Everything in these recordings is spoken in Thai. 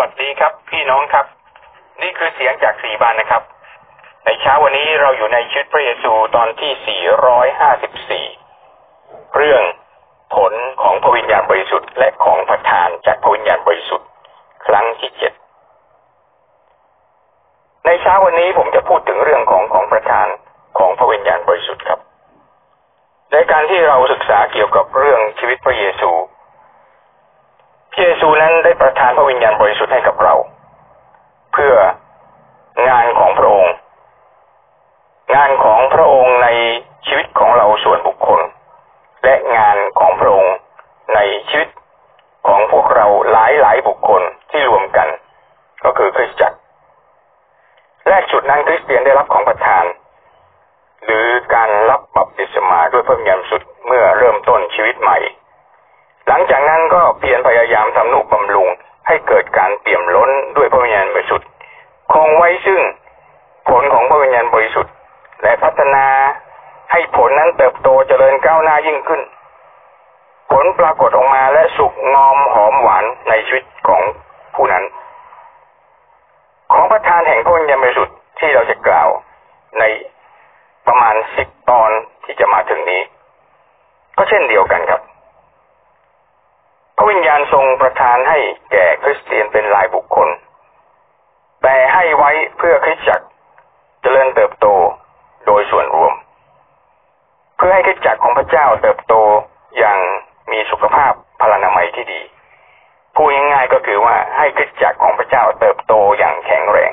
วัสดีครับพี่น้องครับ นี่คือเสียงจากสีบานนะครับ ในเช้าวันนี้เราอยู่ในชีวิตพระเยซูตอนที่ 454 เรื่องผลของพระวิญญาณบริสุทธิ์และของประทานจากพระวิญญาณบริสุทธิ์ ครั้งที่เจ็ดในเช้าวันนี้ผมจะพูดถึงเรื่องของของประทานของพระวิญญาณบริสุทธิ์ครับ ในการที่เราศึกษาเกี่ยวกับเรื่องชีวิตพระเยซู พระเยซูนั้นได้ประทานพระวิญญาณบริสุทธิ์ให้กับเรา เพื่องานของพระองค์ งานของพระองค์ในชีวิตของเราส่วนบุคคล และงานของพระองค์ในชีวิตของพวกเราหลายหลายบุคคลที่รวมกัน ก็คือคริสตจักรแรกจุดนั้นคริสเตียนได้รับของประทาน หรือการรับบัพติศมาด้วยพระวิญญาณสุดเมื่อเริ่มต้นชีวิตใหม่หลังจากนั้นก็เพียรพยายามทำนุบำรุงให้เกิดการเปี่ยมล้นด้วยพระวิญญาณบริสุทธิ์คงไว้ซึ่งผลของพระวิญญาณบริสุทธิ์และพัฒนาให้ผล นั้นเติบโตเจริญก้าวหน้ายิ่งขึ้น ผลปรากฏออกมาและสุกงอมหอมหวานในชีวิตของผู้นั้น ของประธานแห่งพระวิญญาณบริสุทธิ์ที่เราจะกล่าวในประมาณสิบตอนที่จะมาถึงนี้ ก็เช่นเดียวกันครับ พระวิญญาณทรงประทานให้แก่คริสเตียนเป็นรายบุคคล แต่ให้ไว้เพื่อคริสตจักรเจริญเติบโตโดยส่วนรวม เพื่อให้คริสตจักรของพระเจ้าเติบโตอย่างมีสุขภาพพลานามัยที่ดีพูดง่ายๆก็คือว่าให้คริสตจักรของพระเจ้าเติบโตอย่างแข็งแรง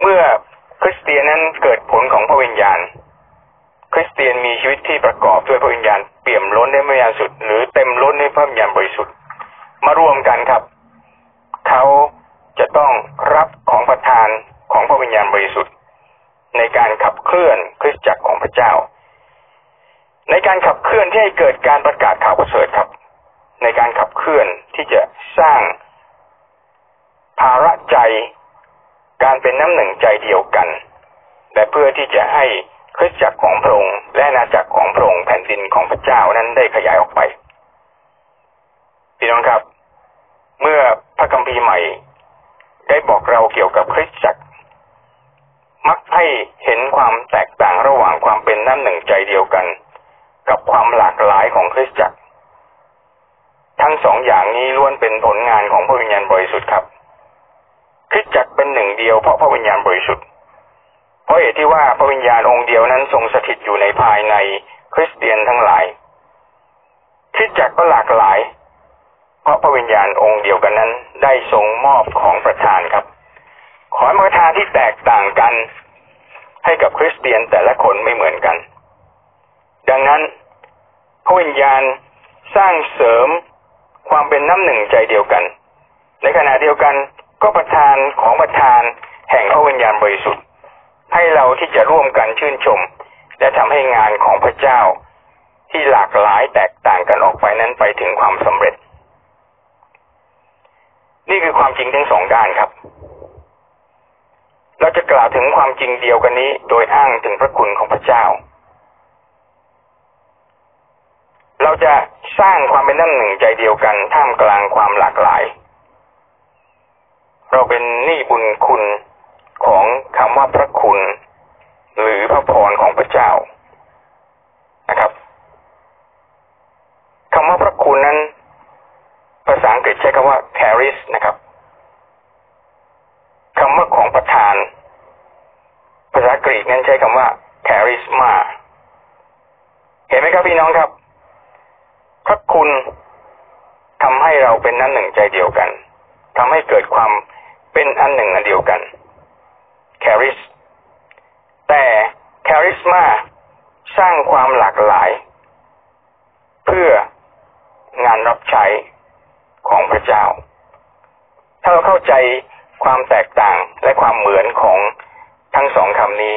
เมื่อคริสเตียนนั้นเกิดผลของพระวิญญาณ คริสเตียนมีชีวิตที่ประกอบด้วยพระวิญญาณเปี่ยมล้นด้วยพระวิญญาณสุด หรือเต็มล้นด้วยพระวิญญาณบริสุทธิ์มารวมกันครับ เขาจะต้องรับของประทานของพระวิญญาณบริสุทธิ์ ในการขับเคลื่อนคริสตจักรของพระเจ้า ในการขับเคลื่อนที่ให้เกิดการประกาศข่าวประเสริฐครับ ในการขับเคลื่อนที่จะสร้างภาระใจการเป็นน้ำหนึ่งใจเดียวกัน และเพื่อที่จะให้คริสตจักรของพระองค์และนาจักรของพระองค์แผ่นดินของพระเจ้านั้นได้ขยายออกไปพี่น้องครับ เมื่อพระคัมภีร์ใหม่ ได้บอกเราเกี่ยวกับคริสตจักร มักให้เห็นความแตกต่างระหว่างความเป็นน้ำหนึ่งใจเดียวกัน กับความหลากหลายของคริสตจักร ทั้งสองอย่างนี้ล้วนเป็นผลงานของพระวิญญาณบริสุทธิ์ครับ คริสตจักรเป็นหนึ่งเดียวเพราะพระวิญญาณบริสุทธิ์ เพราะเหตุที่ว่าพระวิญญาณองค์เดียวนั้นทรงสถิตอยู่ในภายในคริสเตียนทั้งหลาย คริสตจักรก็หลากหลาย เพราะพระวิญญาณองค์เดียวกันนั้นได้ทรงมอบของประทานครับ ขอประทานที่แตกต่างกัน ให้กับคริสเตียนแต่ละคนไม่เหมือนกัน ดังนั้นพระวิญญาณสร้างเสริมความเป็นน้ำหนึ่งใจเดียวกัน ในขณะเดียวกันก็ประทานของประทานแห่งพระวิญญาณบริสุทธิ์ ให้เราที่จะร่วมกันชื่นชม และทำให้งานของพระเจ้าที่หลากหลายแตกต่างกันออกไปนั้นไปถึงความสำเร็จ นี่คือความจริงทั้งสองด้านครับ เราจะกล่าวถึงความจริงเดียวกันนี้ โดยอ้างถึงพระคุณของพระเจ้า เราจะสร้างความเป็นน้ำหนึ่งใจเดียวกันท่ามกลางความหลากหลาย เราเป็นหนี้บุญคุณของคำว่าพระคุณ หรือพระพรของพระเจ้านะครับคำว่าพระคุณนั้น ภาษาอังกฤษใช้คำว่า charis นะครับ คำว่าของประทาน ภาษากรีกนั้นใช้คำว่า charisma เห็นไหมครับพี่น้องครับ พระคุณทำให้เราเป็นนั้นหนึ่งใจเดียวกันทำให้เกิดความเป็นอันหนึ่งอันเดียวกันแคริสแต่แคริสมาสร้างความหลากหลาย เพื่องานรับใช้ของพระเจ้า ถ้าเราเข้าใจ ความแตกต่างและความเหมือนของทั้งสองคำนี้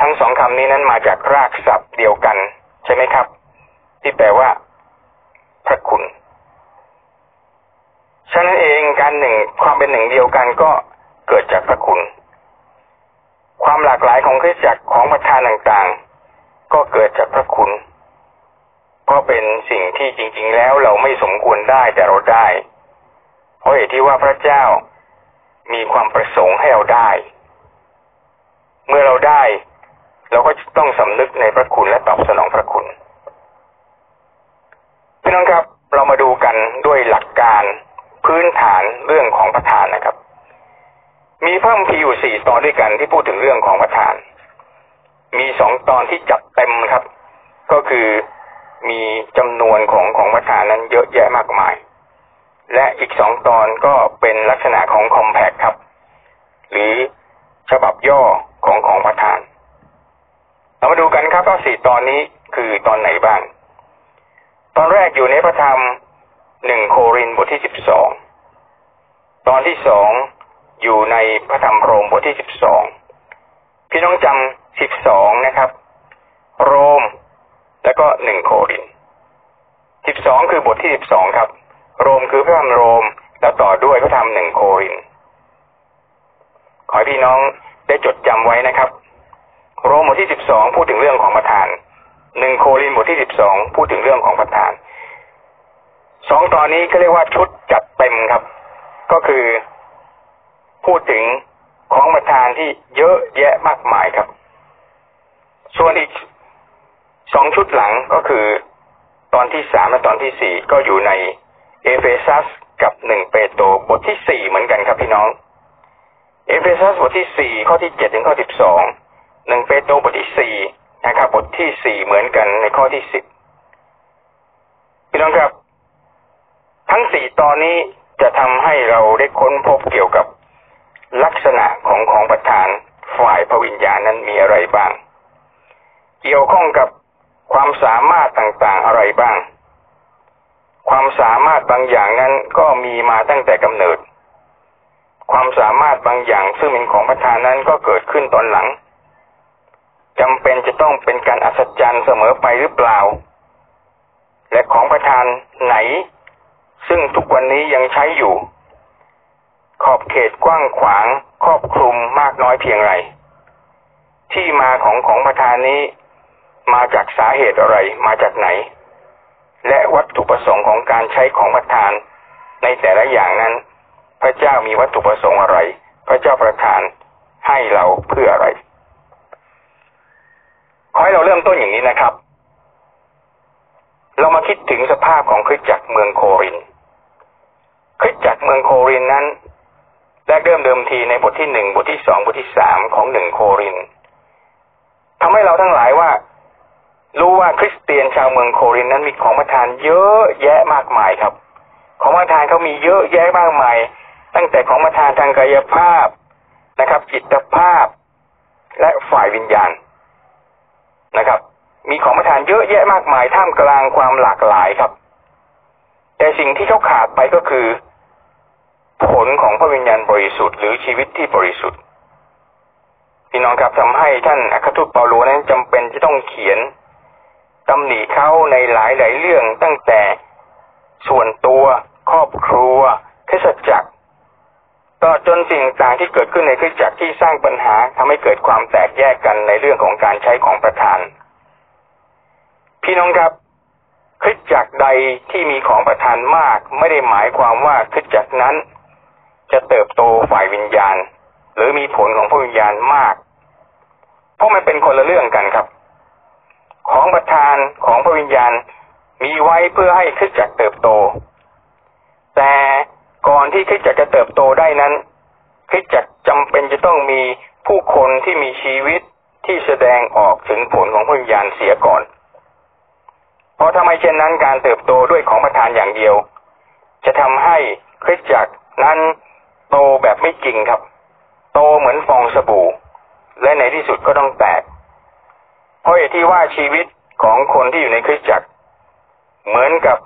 ทั้งสองคำนี้นั้นมาจากรากศัพท์เดียวกัน ใช่ไหมครับ ที่แปลว่า พระคุณฉะนั้นเองการหนึ่งความเป็นหนึ่งเดียวกันก็เกิดจากพระคุณ ความหลากหลายของคริสตจักรของประธานต่างๆ ก็เกิดจากพระคุณก็เป็นสิ่งที่จริง ๆ แล้วเราไม่สมควรได้แต่เราได้ เพราะเหตุที่ว่าพระเจ้า มีความประสงค์ให้เราได้ เมื่อเราได้ เราก็ต้องสำนึกในพระคุณและตอบสนองพระคุณพี่น้องครับ เรามาดูกันด้วยหลักการพื้นฐานเรื่องของประธานนะครับ มีเพิ่มพีอยู่สี่ตอนด้วยกันที่พูดถึงเรื่องของประธาน มีสองตอนที่จัดเต็มครับ ก็คือมีจำนวนของของประธานนั้นเยอะแยะมากมาย และอีกสองตอนก็เป็นลักษณะของคอมแพคครับ หรือฉบับย่อของของประธาน เรามาดูกันครับว่าสี่ตอนนี้คือตอนไหนบ้าง ตอนแรกอยู่ในพระธรรมหนึ่งโครินบทที่สิบสองตอนที่สองอยู่ในพระธรรมโรมบทที่สิบสองพี่น้องจำสิบสองนะครับ โรมแล้วก็หนึ่งโครินสิบสองคือบทที่สิบสองครับ โรมคือพระธรรมโรม แล้วต่อด้วยพระธรรมหนึ่งโคริน ขอให้พี่น้องได้จดจำไว้นะครับ โรมบทที่สิบสองพูดถึงเรื่องของประธาน หนึ่งโครินบทที่สิบสองพูดถึงเรื่องของประธาน สองตอนนี้ก็เรียกว่าชุดจัดเต็มครับ ก็คือพูดถึงของประทานที่เยอะแยะมากมายครับ ส่วนอีกสองชุดหลังก็คือ ตอนที่สามและตอนที่สี่ก็อยู่ใน เอเฟซัสกับหนึ่งเปโตรบทที่สี่เหมือนกันครับพี่น้อง เอเฟซัสบทที่สี่ข้อที่เจ็ดถึงข้อที่สองหนึ่งเปโตรบทที่สี่นะครับ บทที่สี่เหมือนกันในข้อที่สิบพี่น้องครับ ทั้งสี่ตอนนี้จะทำให้เราได้ค้นพบเกี่ยวกับลักษณะของของประธานฝ่ายพระวิญญาณนั้นมีอะไรบ้าง เกี่ยวข้องกับความสามารถต่างๆอะไรบ้าง ความสามารถบางอย่างนั้นก็มีมาตั้งแต่กำเนิด ความสามารถบางอย่างซึ่งเป็นของประธานนั้นก็เกิดขึ้นตอนหลังจำเป็นจะต้องเป็นการอัศจรรย์เสมอไปหรือเปล่า และของประธานไหน ซึ่งทุกวันนี้ยังใช้อยู่ ขอบเขตกว้างขวางครอบคลุมมากน้อยเพียงไรที่มาของของประธานนี้ มาจากสาเหตุอะไรมาจากไหน และวัตถุประสงค์ของการใช้ของประธาน ในแต่ละอย่างนั้น พระเจ้ามีวัตถุประสงค์อะไร พระเจ้าประทานให้เราเพื่ออะไรขอให้เราเริ่มต้นอย่างนี้นะครับ เรามาคิดถึงสภาพของคริสตจักรเมืองโครินคริสตจักรเมืองโครินนั้นและเริ่มเดิมทีในบทที่หนึ่งบทที่สองบทที่สามของหนึ่งโครินทำให้เราทั้งหลายว่า รู้ว่าคริสเตียนชาวเมืองโครินนั้นมีของประทานเยอะแยะมากมายครับ ของประทานเขามีเยอะแยะมากมาย ตั้งแต่ของประทานทางกายภาพนะครับ จิตภาพและฝ่ายวิญญาณนะครับ มีของประทานเยอะแยะมากมายท่ามกลางความหลากหลายครับ แต่สิ่งที่เขาขาดไปก็คือ ผลของพระวิญญาณบริสุทธิ์หรือชีวิตที่บริสุทธิ์พี่น้องครับทำให้ท่านอัครทูตเปาโลนั้นจำเป็นจะต้องเขียน ตำหนิเขาในหลายหลายเรื่องตั้งแต่ส่วนตัวครอบครัวคริสจักรตลอจนสิ่งต่างที่เกิดขึ้นในคริสจักรที่สร้างปัญหาทำให้เกิดความแตกแยกกันในเรื่องของการใช้ของประทาน พี่น้องครับคริสจักรใดที่มีของประทานมากไม่ได้หมายความว่าคริสจักรนั้น จะเติบโตฝ่ายวิญญาณ หรือมีผลของพระวิญญาณมาก เพราะมันเป็นคนละเรื่องกันครับ ของประทานของพระวิญญาณ มีไว้เพื่อให้คริสจักรเติบโต แต่ก่อนที่คริสจักรจะเติบโตได้นั้นคริสจักรจำเป็นจะต้องมีผู้คนที่มีชีวิตที่แสดงออกถึงผลของพระวิญญาณเสียก่อน เพราะทำไมเช่นนั้นการเติบโตด้วยของประทานอย่างเดียว จะทำให้คริสจักรนั้นโตแบบไม่จริงครับ โตเหมือนฟองสบู่ และในที่สุดก็ต้องแตก ราะเหตุที่ว่าชีวิตของคนที่อยู่ในคริสตจักร เหมือนกับ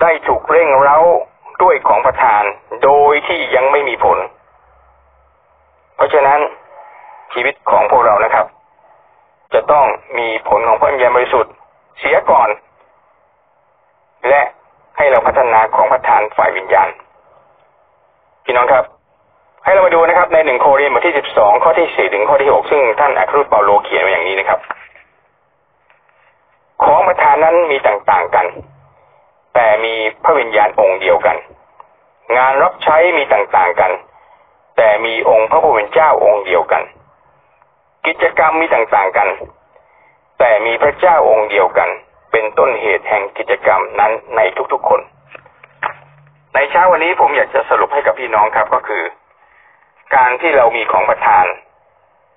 ได้ถูกเร่งเร้าด้วยของประทาน โดยที่ยังไม่มีผล เพราะฉะนั้นชีวิตของพวกเรานะครับ จะต้องมีผลของพระวิญญาณบริสุทธิ์เสียก่อน และให้เราพัฒนาของประทานฝ่ายวิญญาณพี่น้องครับให้เรามาดูนะครับในหนึ่งโครินธ์บทที่สิบสองข้อที่สี่ถึงข้อที่หกซึ่งท่านอัครรูปเปาโลเขียนไว้อย่างนี้นะครับ ของประธานนั้นมีต่างๆกัน แต่มีพระวิญญาณองค์เดียวกัน งานรับใช้มีต่างๆกัน แต่มีองค์พระผู้เป็นเจ้าองค์เดียวกัน กิจกรรมมีต่างๆกัน แต่มีพระเจ้าองค์เดียวกัน เป็นต้นเหตุแห่งกิจกรรมนั้นในทุกๆคน ในเช้าวันนี้ผมอยากจะสรุปให้กับพี่น้องครับก็คือ การที่เรามีของประทาน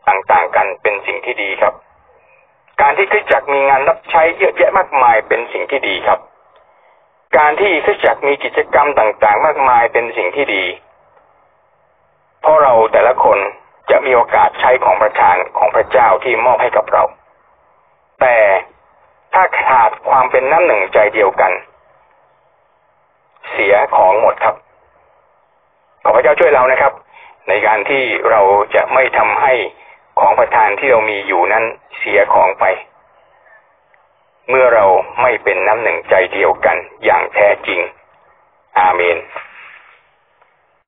ต่างๆกันเป็นสิ่งที่ดีครับ การที่คริสตจักรมีงานรับใช้เยอะแยะมากมายเป็นสิ่งที่ดีครับ การที่คริสตจักรมีกิจกรรมต่างๆ มากมายเป็นสิ่งที่ดี เพราะเราแต่ละคนจะมีโอกาสใช้ของประทานของพระเจ้าที่มอบให้กับเรา แต่ถ้าขาดความเป็นน้ำหนึ่งใจเดียวกัน เสียของหมดครับ ขอพระเจ้าช่วยเรานะครับ ในการที่เราจะไม่ทำให้ ของประทานที่เรามีอยู่นั้นเสียของไป เมื่อเราไม่เป็นน้ำหนึ่งใจเดียวกันอย่างแท้จริง อาเมน